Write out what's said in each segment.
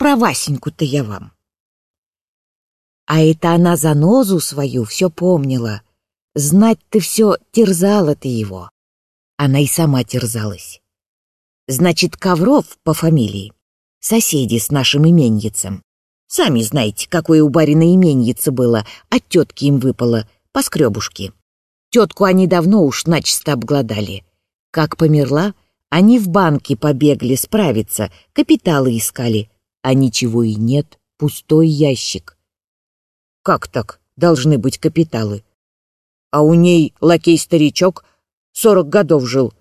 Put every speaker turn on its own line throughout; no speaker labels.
про Васеньку-то я вам. А это она за нозу свою все помнила. Знать ты все терзала ты его. Она и сама терзалась. Значит, Ковров по фамилии. Соседи с нашим именьицем. Сами знаете, какое у барина именьице было, от тетки им выпало, по скребушке. Тетку они давно уж начисто обглодали. Как померла, они в банке побегли справиться, капиталы искали. А ничего и нет, пустой ящик. Как так должны быть капиталы? А у ней лакей-старичок сорок годов жил.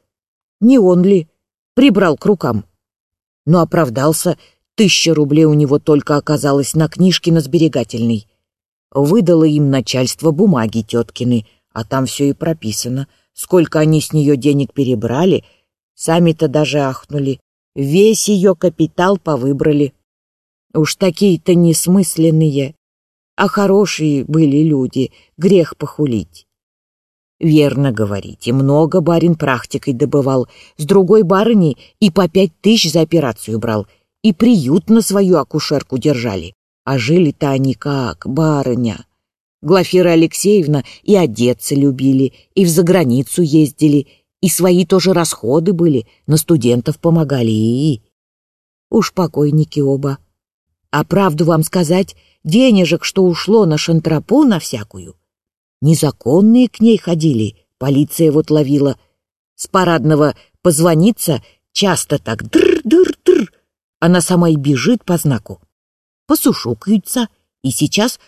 Не он ли? прибрал к рукам. Но оправдался, тысяча рублей у него только оказалось на книжке на сберегательной. Выдало им начальство бумаги теткины, а там все и прописано. Сколько они с нее денег перебрали, сами-то даже ахнули. Весь ее капитал повыбрали. Уж такие-то несмысленные, а хорошие были люди, грех похулить. Верно говорите, много барин практикой добывал, с другой барыней и по пять тысяч за операцию брал, и приют на свою акушерку держали. А жили-то они как, барыня. Глафира Алексеевна и одеться любили, и в заграницу ездили, и свои тоже расходы были, на студентов помогали и... Уж покойники оба. А правду вам сказать, денежек, что ушло на шантропу на всякую, Незаконные к ней ходили, полиция вот ловила. С парадного позвониться часто так др-др-др. Она сама и бежит по знаку. Посушукаются, и сейчас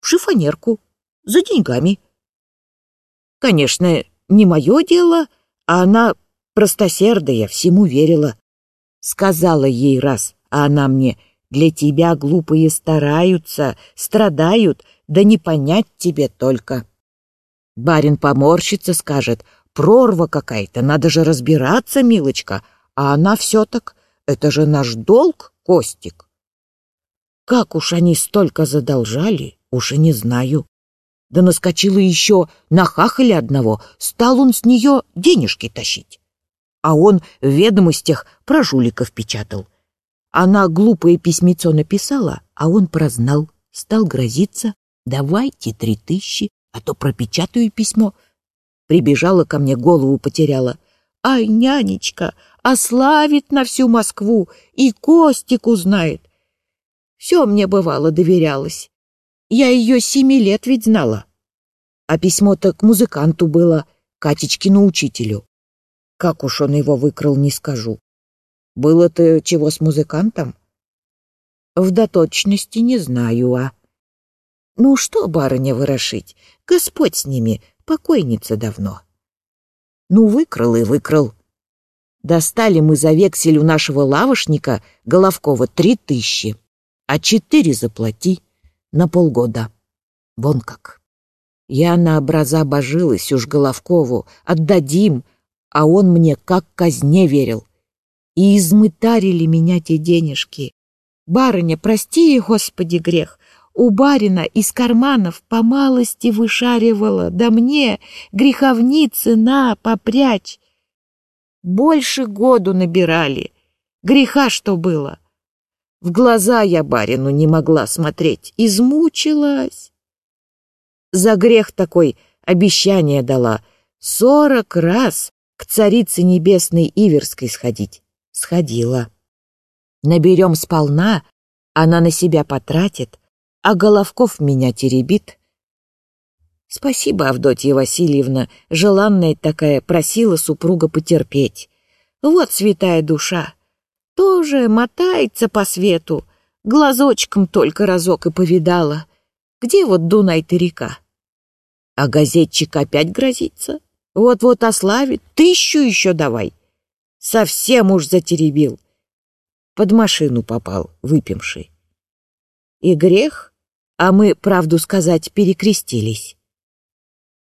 в шифонерку, за деньгами. Конечно, не мое дело, а она простосердая, всему верила. Сказала ей раз, а она мне, для тебя глупые стараются, страдают, да не понять тебе только. Барин поморщится, скажет, прорва какая-то, надо же разбираться, милочка, а она все так, это же наш долг, Костик. Как уж они столько задолжали, уж и не знаю. Да наскочила еще на хахали одного, стал он с нее денежки тащить. А он в ведомостях про жуликов печатал. Она глупое письмецо написала, а он прознал, стал грозиться, Давайте три тысячи, а то пропечатаю письмо. Прибежала ко мне, голову потеряла. Ай, нянечка, ославит на всю Москву, и Костик узнает. Все мне бывало доверялось. Я ее семи лет ведь знала. А письмо-то к музыканту было, Катечкину учителю. Как уж он его выкрал, не скажу. Было-то чего с музыкантом? В доточности не знаю, а... Ну что, барыня, ворошить? Господь с ними, покойница давно. Ну, выкрал и выкрал. Достали мы за вексель у нашего лавошника Головкова три тысячи, а четыре заплати на полгода. Вон как. Я на образа божилась уж Головкову, отдадим, а он мне как казне верил. И измытарили меня те денежки. Барыня, прости, Господи, грех, у барина из карманов по малости вышаривала, да мне, греховницы, на, попрячь. Больше году набирали, греха что было. В глаза я барину не могла смотреть, измучилась. За грех такой обещание дала сорок раз к царице небесной Иверской сходить. Сходила. Наберем сполна, она на себя потратит, а Головков меня теребит. Спасибо, Авдотья Васильевна, желанная такая, просила супруга потерпеть. Вот святая душа, тоже мотается по свету, глазочком только разок и повидала. Где вот Дунай-то река? А газетчик опять грозится. Вот-вот ославит, тысячу еще давай. Совсем уж затеребил. Под машину попал, выпивший. И грех а мы, правду сказать, перекрестились.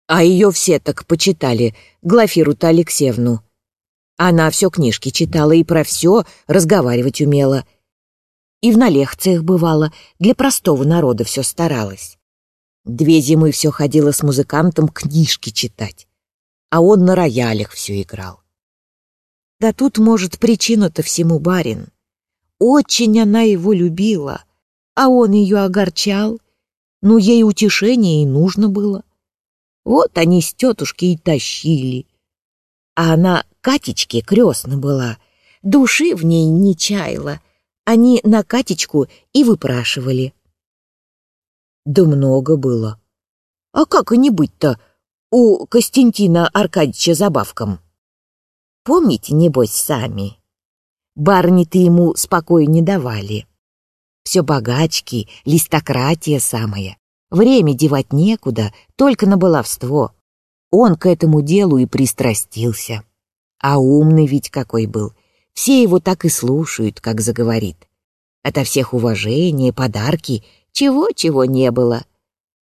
А ее все так почитали, Глафиру-то Алексеевну. Она все книжки читала и про все разговаривать умела. И в налегциях бывала, для простого народа все старалась. Две зимы все ходила с музыкантом книжки читать, а он на роялях все играл. Да тут, может, причина-то всему барин. очень она его любила, а он ее огорчал. Ну, ей утешение и нужно было. Вот они с тетушкой и тащили. А она Катечке крестна была, души в ней не чаяла. Они на Катечку и выпрашивали. Да много было. А как и не быть-то у Костянтина Аркадьевича забавком? Помните, небось, сами? Барни-то ему спокоя не давали. Все богачки, листократия самая. Время девать некуда, только на баловство. Он к этому делу и пристрастился. А умный ведь какой был. Все его так и слушают, как заговорит. Ото всех уважения, подарки, чего-чего не было.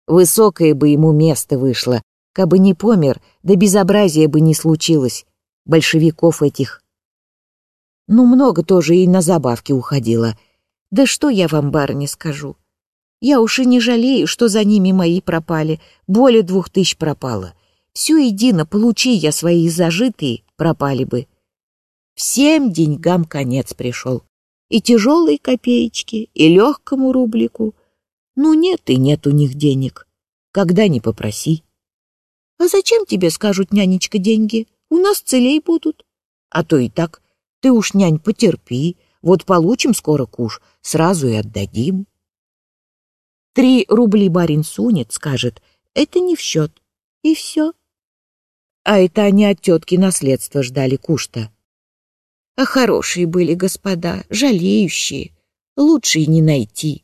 Высокое бы ему место вышло, кабы не помер, да безобразия бы не случилось. Большевиков этих. Ну, много тоже и на забавки уходило. Да что я вам, барыня, скажу. Я уж и не жалею, что за ними мои пропали. Более двух тысяч пропало. Все едино, получи я свои зажитые, пропали бы. Всем деньгам конец пришел. И тяжелые копеечки, и легкому рублику. Ну нет и нет у них денег. Когда не попроси. А зачем тебе, скажут нянечка, деньги? У нас целей будут. А то и так. Ты уж, нянь, потерпи. Вот получим скоро куш, сразу и отдадим. Три рубли барин сунет, скажет, это не в счет. И все. А это они от тетки наследство ждали куш-то. А хорошие были господа, жалеющие. Лучше и не найти.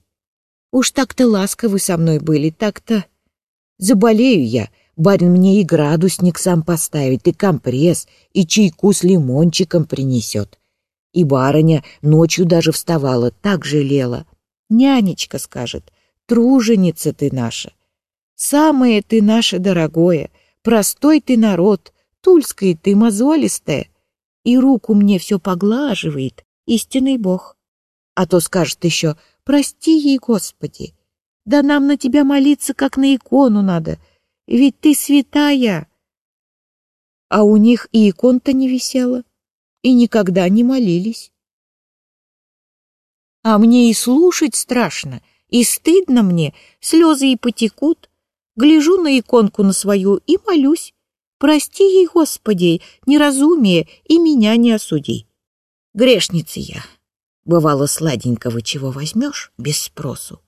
Уж так-то ласковы со мной были, так-то... Заболею я, барин мне и градусник сам поставит, и компресс, и чайку с лимончиком принесет. И барыня ночью даже вставала, так жалела. Нянечка скажет, труженица ты наша. Самое ты наше дорогое, простой ты народ, тульская ты мозолистая. И руку мне все поглаживает, истинный бог. А то скажет еще, прости ей, Господи. Да нам на тебя молиться, как на икону надо, ведь ты святая. А у них и икон-то не висела, и никогда не молились. А мне и слушать страшно — и стыдно мне, слезы и потекут. Гляжу на иконку на свою и молюсь. Прости ей, Господи, неразумие, и меня не осуди. Грешница я. Бывало, сладенького чего возьмешь без спросу.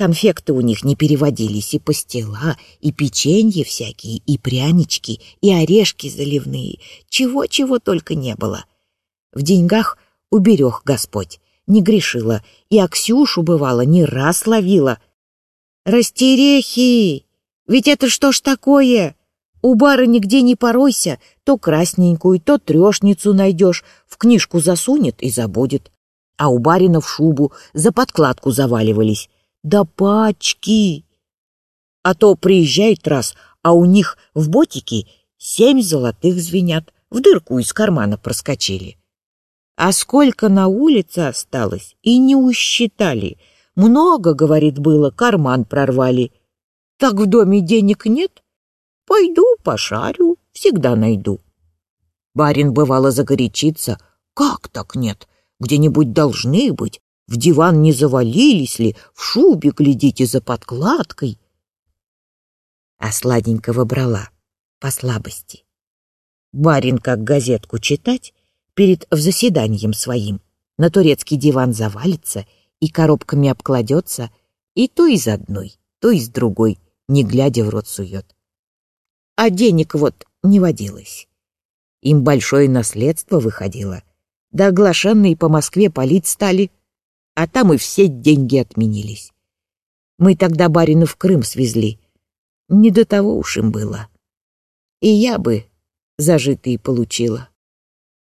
Конфекты у них не переводились, и пастила, и печенье всякие, и прянички, и орешки заливные, чего-чего только не было. В деньгах уберег Господь, не грешила, и Аксюшу, бывало, не раз ловила. «Растерехи! Ведь это что ж такое? У бары нигде не поройся, то красненькую, то трешницу найдешь, в книжку засунет и забудет. А у барина в шубу за подкладку заваливались. Да пачки! А то приезжает раз, а у них в ботике семь золотых звенят, в дырку из кармана проскочили. А сколько на улице осталось, и не усчитали. Много, говорит, было, карман прорвали. Так в доме денег нет? Пойду пошарю, всегда найду. Барин бывало загорячится. Как так нет? Где-нибудь должны быть. В диван не завалились ли? В шубе глядите за подкладкой. А сладенького брала по слабости. Барин как газетку читать, перед заседанием своим. На турецкий диван завалится и коробками обкладется, и то из одной, то из другой, не глядя в рот сует. А денег вот не водилось. Им большое наследство выходило. Да оглашенные по Москве палить стали, а там и все деньги отменились. Мы тогда барина в Крым свезли. Не до того уж им было. И я бы зажитые получила.